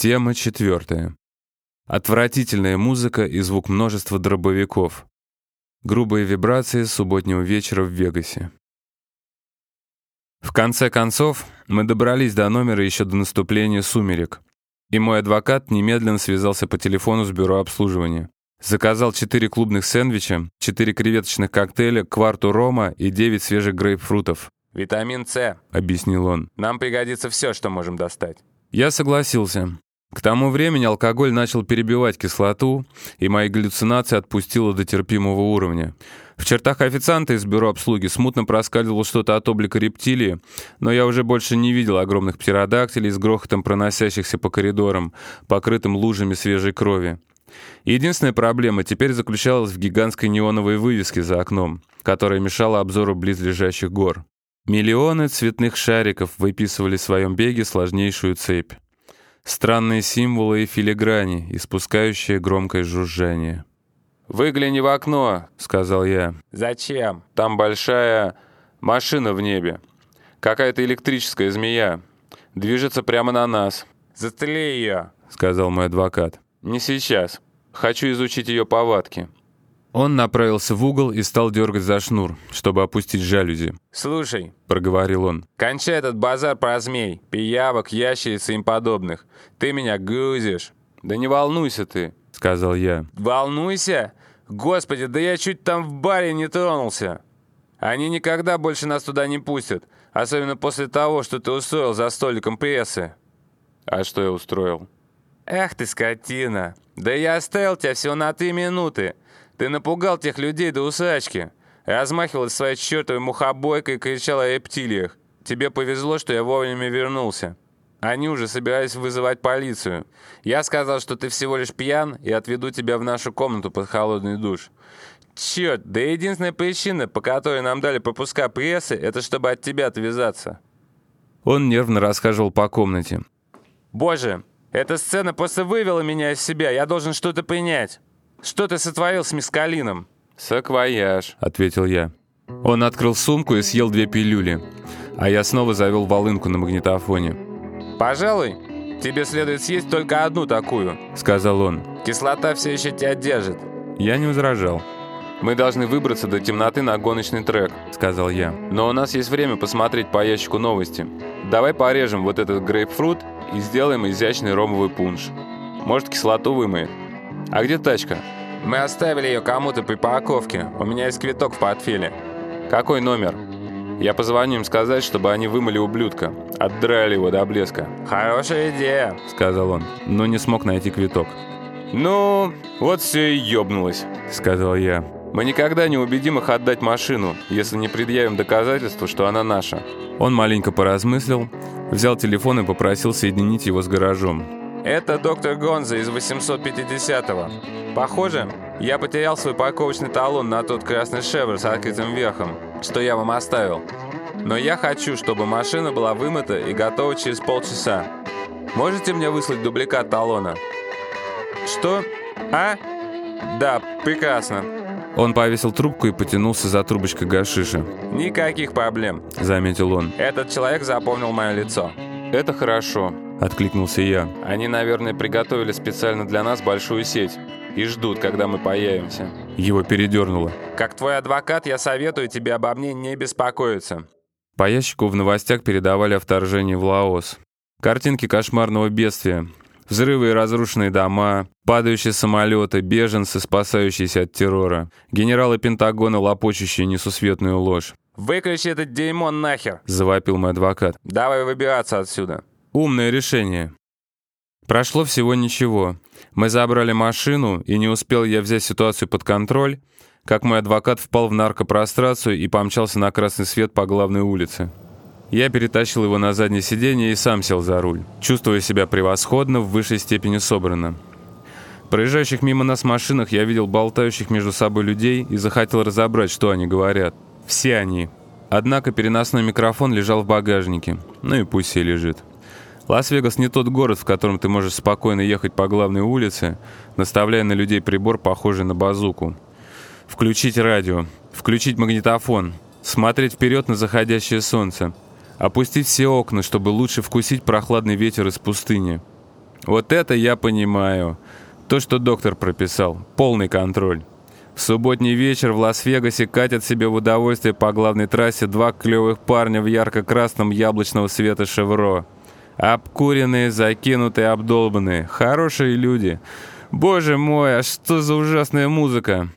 Тема четвертая. Отвратительная музыка и звук множества дробовиков. Грубые вибрации субботнего вечера в Вегасе. В конце концов, мы добрались до номера еще до наступления сумерек, и мой адвокат немедленно связался по телефону с бюро обслуживания. Заказал четыре клубных сэндвича, четыре креветочных коктейля, кварту рома и девять свежих грейпфрутов. «Витамин С», — объяснил он. «Нам пригодится все, что можем достать». Я согласился. К тому времени алкоголь начал перебивать кислоту, и мои галлюцинации отпустило до терпимого уровня. В чертах официанта из бюро обслуги смутно проскальзывало что-то от облика рептилии, но я уже больше не видел огромных птеродактилей с грохотом проносящихся по коридорам, покрытым лужами свежей крови. Единственная проблема теперь заключалась в гигантской неоновой вывеске за окном, которая мешала обзору близлежащих гор. Миллионы цветных шариков выписывали в своем беге сложнейшую цепь. Странные символы и филиграни, испускающие громкое жужжание. «Выгляни в окно», — сказал я. «Зачем?» «Там большая машина в небе. Какая-то электрическая змея. Движется прямо на нас». «Застрели ее», — сказал мой адвокат. «Не сейчас. Хочу изучить ее повадки». Он направился в угол и стал дергать за шнур, чтобы опустить жалюзи. «Слушай», — проговорил он, — «кончай этот базар про змей, пиявок, ящериц и им подобных. Ты меня грузишь». «Да не волнуйся ты», — сказал я. «Волнуйся? Господи, да я чуть там в баре не тронулся. Они никогда больше нас туда не пустят, особенно после того, что ты устроил за столиком прессы». «А что я устроил?» «Эх ты, скотина! Да я оставил тебя всего на три минуты. Ты напугал тех людей до усрачки. Размахивалась своей чертовой мухобойкой и кричала о рептилиях. Тебе повезло, что я вовремя вернулся. Они уже собирались вызывать полицию. Я сказал, что ты всего лишь пьян, и отведу тебя в нашу комнату под холодный душ. Черт, да единственная причина, по которой нам дали пропуска прессы, это чтобы от тебя отвязаться. Он нервно расхаживал по комнате. Боже, эта сцена просто вывела меня из себя. Я должен что-то принять. Что ты сотворил с мискалином?» «Саквояж», — ответил я. Он открыл сумку и съел две пилюли, а я снова завел волынку на магнитофоне. «Пожалуй, тебе следует съесть только одну такую», — сказал он. «Кислота все еще тебя держит». Я не возражал. «Мы должны выбраться до темноты на гоночный трек», — сказал я. «Но у нас есть время посмотреть по ящику новости. Давай порежем вот этот грейпфрут и сделаем изящный ромовый пунш. Может, кислоту вымоет». «А где тачка?» «Мы оставили ее кому-то при парковке. У меня есть квиток в портфеле». «Какой номер?» «Я позвоню им сказать, чтобы они вымыли ублюдка. Отдрали его до блеска». «Хорошая идея», — сказал он, но не смог найти квиток. «Ну, вот все и ёбнулось», — сказал я. «Мы никогда не убедим их отдать машину, если не предъявим доказательства, что она наша». Он маленько поразмыслил, взял телефон и попросил соединить его с гаражом. Это доктор Гонза из 850-го. Похоже, я потерял свой парковочный талон на тот красный шевр с открытым верхом, что я вам оставил. Но я хочу, чтобы машина была вымыта и готова через полчаса. Можете мне выслать дубликат талона? Что? А? Да, прекрасно. Он повесил трубку и потянулся за трубочкой гашиша. «Никаких проблем», — заметил он. «Этот человек запомнил мое лицо». «Это хорошо», — откликнулся я. «Они, наверное, приготовили специально для нас большую сеть и ждут, когда мы появимся». Его передернуло. «Как твой адвокат, я советую тебе обо мне не беспокоиться». По ящику в новостях передавали о вторжении в Лаос. Картинки кошмарного бедствия. Взрывы и разрушенные дома, падающие самолеты, беженцы, спасающиеся от террора, генералы Пентагона, лопочущие несусветную ложь. «Выключи этот дерьмо нахер!» — завопил мой адвокат. «Давай выбираться отсюда!» Умное решение. Прошло всего ничего. Мы забрали машину, и не успел я взять ситуацию под контроль, как мой адвокат впал в наркопрострацию и помчался на красный свет по главной улице. Я перетащил его на заднее сиденье и сам сел за руль, чувствуя себя превосходно, в высшей степени собрано. Проезжающих мимо нас машинах я видел болтающих между собой людей и захотел разобрать, что они говорят. Все они. Однако переносной микрофон лежал в багажнике. Ну и пусть себе лежит. Лас-Вегас не тот город, в котором ты можешь спокойно ехать по главной улице, наставляя на людей прибор, похожий на базуку. Включить радио, включить магнитофон, смотреть вперед на заходящее солнце, опустить все окна, чтобы лучше вкусить прохладный ветер из пустыни. Вот это я понимаю. То, что доктор прописал. Полный контроль. В субботний вечер в Лас-Вегасе катят себе в удовольствие по главной трассе два клевых парня в ярко-красном яблочного света «Шевро». Обкуренные, закинутые, обдолбанные. Хорошие люди. Боже мой, а что за ужасная музыка?